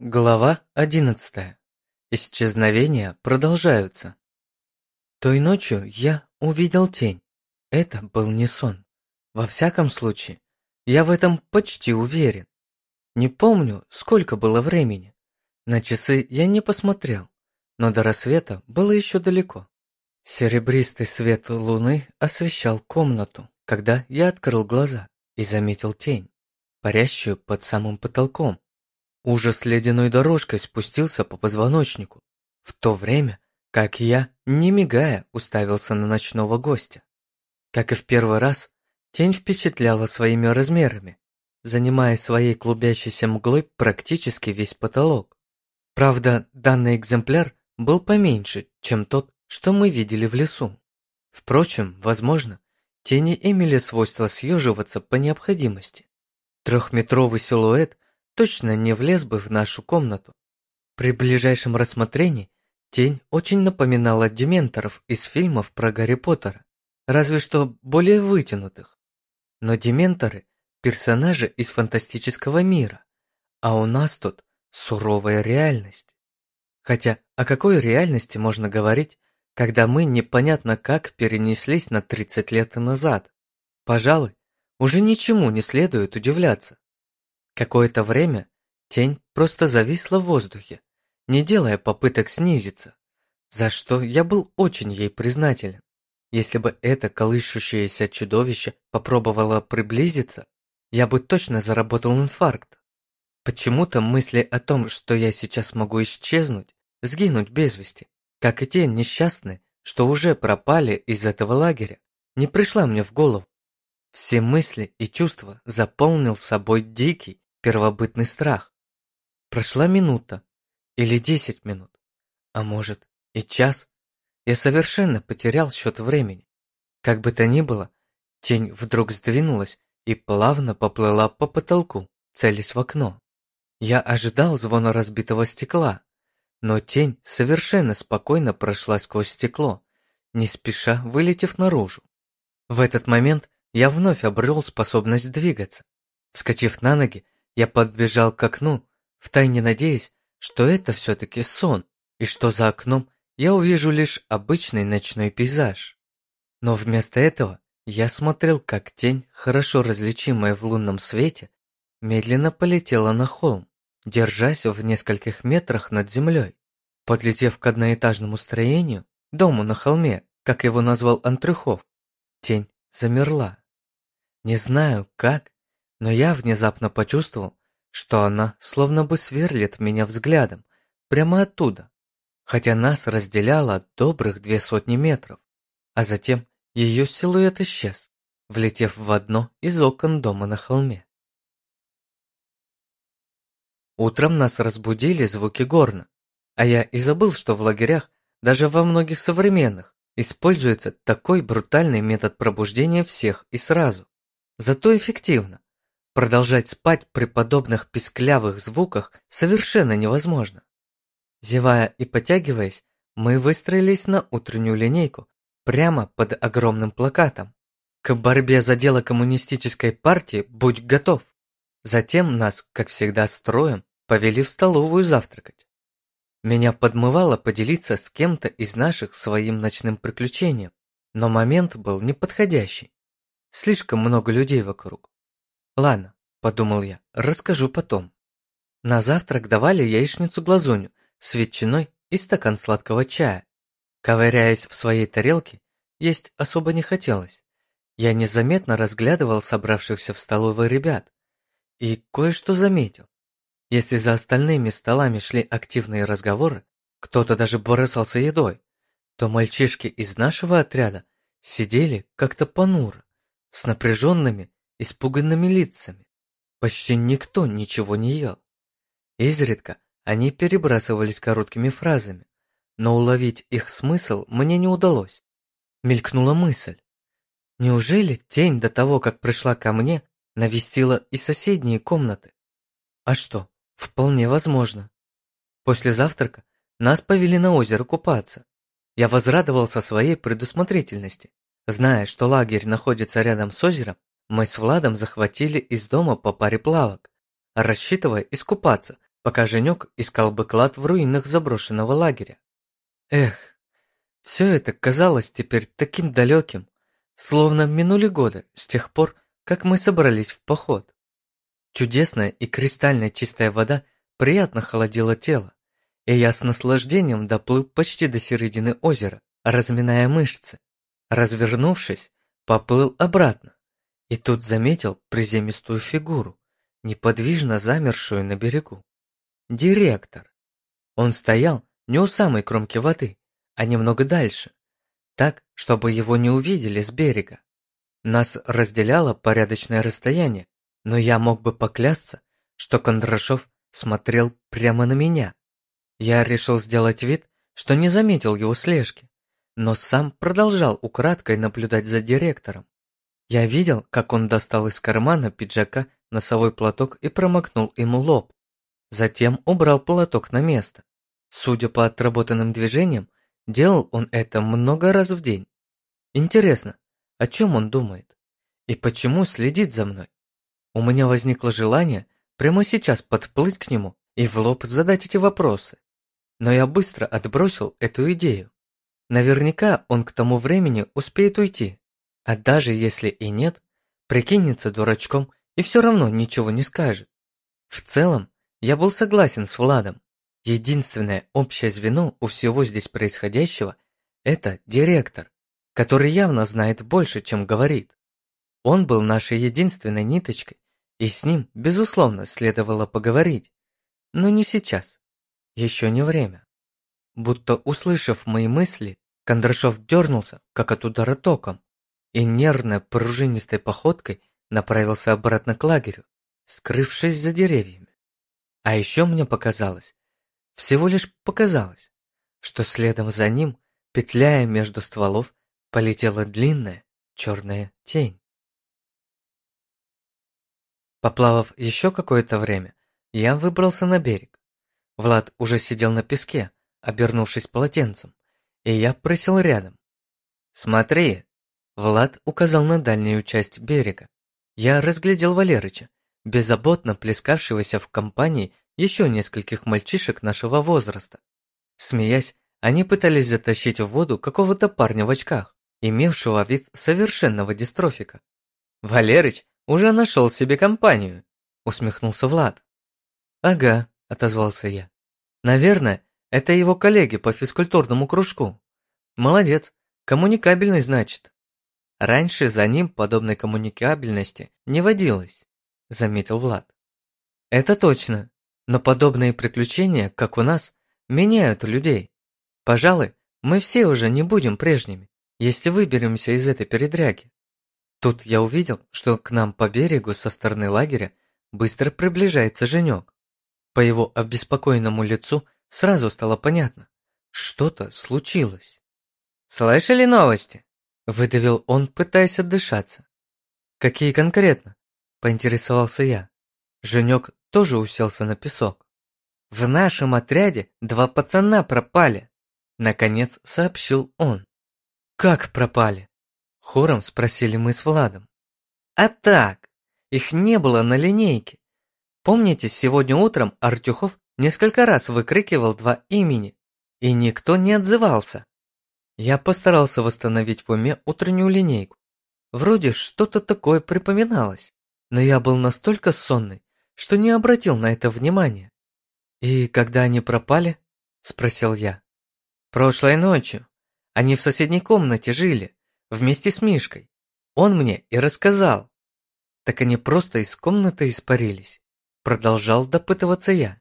Глава одиннадцатая. Исчезновения продолжаются. Той ночью я увидел тень. Это был не сон. Во всяком случае, я в этом почти уверен. Не помню, сколько было времени. На часы я не посмотрел, но до рассвета было еще далеко. Серебристый свет луны освещал комнату, когда я открыл глаза и заметил тень, парящую под самым потолком. Ужас ледяной дорожкой спустился по позвоночнику, в то время, как я, не мигая, уставился на ночного гостя. Как и в первый раз, тень впечатляла своими размерами, занимая своей клубящейся мглой практически весь потолок. Правда, данный экземпляр был поменьше, чем тот, что мы видели в лесу. Впрочем, возможно, тени имели свойство съеживаться по необходимости. Трехметровый силуэт точно не влез бы в нашу комнату. При ближайшем рассмотрении тень очень напоминала дементоров из фильмов про Гарри Поттера, разве что более вытянутых. Но дементоры – персонажи из фантастического мира, а у нас тут суровая реальность. Хотя о какой реальности можно говорить, когда мы непонятно как перенеслись на 30 лет назад? Пожалуй, уже ничему не следует удивляться. Какое-то время тень просто зависла в воздухе, не делая попыток снизиться, за что я был очень ей признателен. Если бы это колышущееся чудовище попробовало приблизиться, я бы точно заработал инфаркт. Почему-то мысли о том, что я сейчас могу исчезнуть, сгинуть без вести, как и те несчастные, что уже пропали из этого лагеря, не пришла мне в голову. Все мысли и чувства заполнил собой дикий, первобытный страх. Прошла минута или десять минут, а может и час. Я совершенно потерял счет времени. Как бы то ни было, тень вдруг сдвинулась и плавно поплыла по потолку, целясь в окно. Я ожидал звона разбитого стекла, но тень совершенно спокойно прошла сквозь стекло, не спеша вылетев наружу. В этот момент я вновь обрел способность двигаться. Вскочив на ноги, я подбежал к окну, втайне надеясь, что это все-таки сон, и что за окном я увижу лишь обычный ночной пейзаж. Но вместо этого я смотрел, как тень, хорошо различимая в лунном свете, медленно полетела на холм, держась в нескольких метрах над землей. Подлетев к одноэтажному строению, дому на холме, как его назвал Антрюхов, тень замерла. Не знаю, как, но я внезапно почувствовал, что она словно бы сверлит меня взглядом прямо оттуда, хотя нас разделяло добрых две сотни метров, а затем ее силуэт исчез, влетев в одно из окон дома на холме. Утром нас разбудили звуки горна, а я и забыл, что в лагерях, даже во многих современных, используется такой брутальный метод пробуждения всех и сразу. Зато эффективно. Продолжать спать при подобных писклявых звуках совершенно невозможно. Зевая и потягиваясь, мы выстроились на утреннюю линейку, прямо под огромным плакатом. К борьбе за дело коммунистической партии будь готов. Затем нас, как всегда, строем повели в столовую завтракать. Меня подмывало поделиться с кем-то из наших своим ночным приключением, но момент был неподходящий. Слишком много людей вокруг. Ладно, подумал я, расскажу потом. На завтрак давали яичницу-глазунью с ветчиной и стакан сладкого чая. Ковыряясь в своей тарелке, есть особо не хотелось. Я незаметно разглядывал собравшихся в столовой ребят и кое-что заметил. Если за остальными столами шли активные разговоры, кто-то даже бросался едой, то мальчишки из нашего отряда сидели как-то понуро, с напряженными испуганными лицами. Почти никто ничего не ел. Изредка они перебрасывались короткими фразами, но уловить их смысл мне не удалось. Мелькнула мысль. Неужели тень до того, как пришла ко мне, навестила и соседние комнаты? А что, вполне возможно. После завтрака нас повели на озеро купаться. Я возрадовался своей предусмотрительности. Зная, что лагерь находится рядом с озером, мы с Владом захватили из дома по паре плавок, рассчитывая искупаться пока Женек искал бы клад в руинах заброшенного лагеря. Эх, все это казалось теперь таким далеким, словно минули годы с тех пор, как мы собрались в поход. Чудесная и кристально чистая вода приятно холодила тело, и я с наслаждением доплыл почти до середины озера, разминая мышцы. Развернувшись, поплыл обратно, и тут заметил приземистую фигуру, неподвижно замершую на берегу. Директор. Он стоял не у самой кромки воды, а немного дальше, так, чтобы его не увидели с берега. Нас разделяло порядочное расстояние, но я мог бы поклясться, что Кондрашов смотрел прямо на меня. Я решил сделать вид, что не заметил его слежки, но сам продолжал украдкой наблюдать за директором. Я видел, как он достал из кармана пиджака носовой платок и промокнул им лоб. Затем убрал платок на место. Судя по отработанным движениям, делал он это много раз в день. Интересно, о чем он думает? И почему следит за мной? У меня возникло желание прямо сейчас подплыть к нему и в лоб задать эти вопросы. Но я быстро отбросил эту идею. Наверняка он к тому времени успеет уйти. А даже если и нет, прикинется дурачком и все равно ничего не скажет. В целом, я был согласен с Владом. Единственное общее звено у всего здесь происходящего – это директор, который явно знает больше, чем говорит. Он был нашей единственной ниточкой, и с ним, безусловно, следовало поговорить. Но не сейчас. Еще не время. Будто услышав мои мысли, Кондрашов дернулся, как от удара током, и нервно пружинистой походкой направился обратно к лагерю, скрывшись за деревьями. А еще мне показалось, всего лишь показалось, что следом за ним, петляя между стволов, полетела длинная черная тень. Поплавав еще какое-то время, я выбрался на берег. Влад уже сидел на песке, обернувшись полотенцем, и я присел рядом. «Смотри!» Влад указал на дальнюю часть берега. Я разглядел Валерыча, беззаботно плескавшегося в компании еще нескольких мальчишек нашего возраста. Смеясь, они пытались затащить в воду какого-то парня в очках, имевшего вид совершенного дистрофика. Валерыч уже нашел себе компанию», — усмехнулся Влад. «Ага», — отозвался я. «Наверное, это его коллеги по физкультурному кружку. Молодец, коммуникабельный, значит». «Раньше за ним подобной коммуникабельности не водилось», — заметил Влад. «Это точно, но подобные приключения, как у нас, меняют людей. Пожалуй, мы все уже не будем прежними, если выберемся из этой передряги. Тут я увидел, что к нам по берегу со стороны лагеря быстро приближается Женек. По его обеспокоенному лицу сразу стало понятно, что-то случилось. «Слышали новости?» – выдавил он, пытаясь отдышаться. «Какие конкретно?» – поинтересовался я. Женек тоже уселся на песок. «В нашем отряде два пацана пропали», – наконец сообщил он. «Как пропали?» Хором спросили мы с Владом. А так, их не было на линейке. Помните, сегодня утром Артюхов несколько раз выкрикивал два имени, и никто не отзывался. Я постарался восстановить в уме утреннюю линейку. Вроде что-то такое припоминалось, но я был настолько сонный, что не обратил на это внимания. «И когда они пропали?» – спросил я. «Прошлой ночью. Они в соседней комнате жили, вместе с Мишкой. Он мне и рассказал. Так они просто из комнаты испарились. Продолжал допытываться я.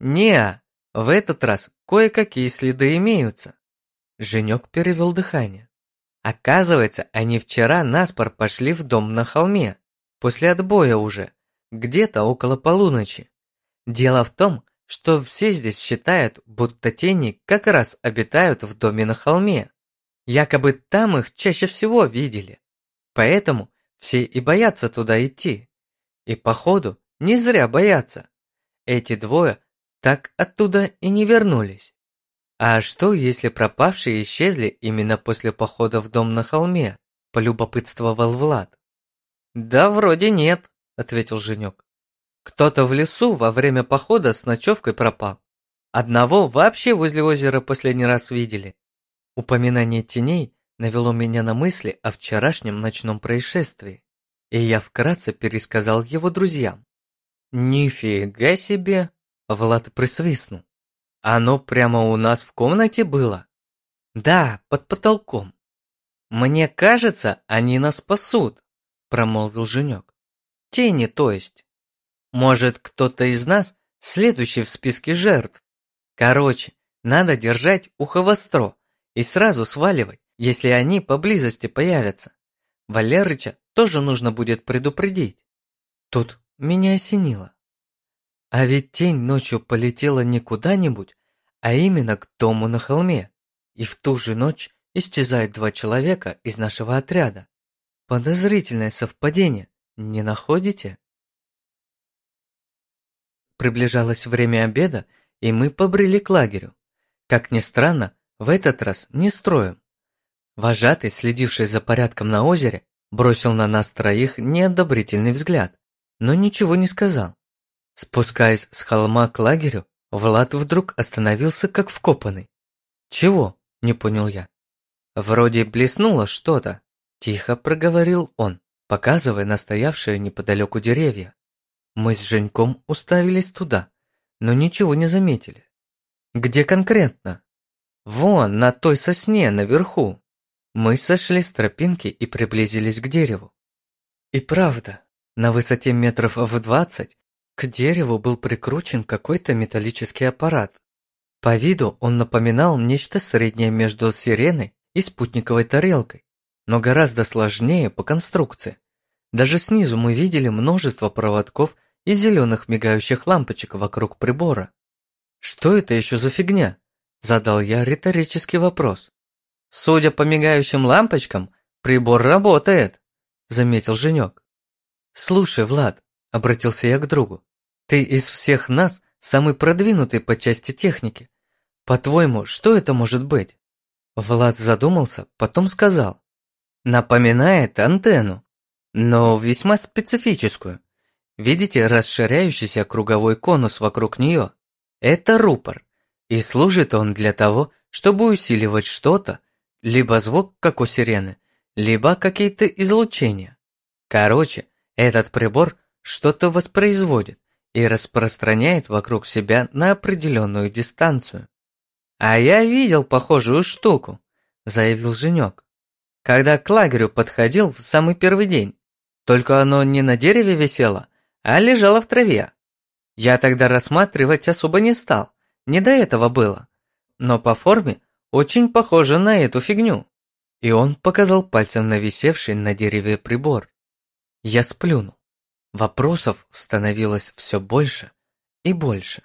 не в этот раз кое-какие следы имеются. Женек перевел дыхание. Оказывается, они вчера наспор пошли в дом на холме, после отбоя уже, где-то около полуночи. Дело в том, что все здесь считают, будто тени как раз обитают в доме на холме. Якобы там их чаще всего видели. Поэтому все и боятся туда идти. И походу не зря боятся. Эти двое так оттуда и не вернулись. А что, если пропавшие исчезли именно после похода в дом на холме? Полюбопытствовал Влад. Да вроде нет, ответил Женек. Кто-то в лесу во время похода с ночевкой пропал. Одного вообще возле озера последний раз видели. Упоминание теней навело меня на мысли о вчерашнем ночном происшествии, и я вкратце пересказал его друзьям. «Нифига себе!» — Влад присвистнул. «Оно прямо у нас в комнате было?» «Да, под потолком». «Мне кажется, они нас спасут», — промолвил Женек. «Тени, то есть». Может, кто-то из нас следующий в списке жертв? Короче, надо держать ухо востро и сразу сваливать, если они поблизости появятся. Валерыча тоже нужно будет предупредить. Тут меня осенило. А ведь тень ночью полетела не куда-нибудь, а именно к дому на холме. И в ту же ночь исчезают два человека из нашего отряда. Подозрительное совпадение, не находите? Приближалось время обеда, и мы побрели к лагерю. Как ни странно, в этот раз не строем. Вожатый, следивший за порядком на озере, бросил на нас троих неодобрительный взгляд, но ничего не сказал. Спускаясь с холма к лагерю, Влад вдруг остановился как вкопанный. «Чего?» – не понял я. «Вроде блеснуло что-то», – тихо проговорил он, показывая на стоявшие неподалеку деревья. Мы с Женьком уставились туда, но ничего не заметили. Где конкретно? Вон, на той сосне, наверху. Мы сошли с тропинки и приблизились к дереву. И правда, на высоте метров в двадцать к дереву был прикручен какой-то металлический аппарат. По виду он напоминал нечто среднее между сиреной и спутниковой тарелкой, но гораздо сложнее по конструкции. Даже снизу мы видели множество проводков и зеленых мигающих лампочек вокруг прибора. «Что это еще за фигня?» – задал я риторический вопрос. «Судя по мигающим лампочкам, прибор работает», – заметил Женек. «Слушай, Влад», – обратился я к другу, – «ты из всех нас самый продвинутый по части техники. По-твоему, что это может быть?» Влад задумался, потом сказал. «Напоминает антенну, но весьма специфическую. Видите расширяющийся круговой конус вокруг нее? Это рупор, и служит он для того, чтобы усиливать что-то, либо звук, как у сирены, либо какие-то излучения. Короче, этот прибор что-то воспроизводит и распространяет вокруг себя на определенную дистанцию. «А я видел похожую штуку», – заявил Женек. «Когда к лагерю подходил в самый первый день. Только оно не на дереве висело, а лежала в траве. Я тогда рассматривать особо не стал, не до этого было. Но по форме очень похоже на эту фигню. И он показал пальцем на висевший на дереве прибор. Я сплюнул. Вопросов становилось все больше и больше.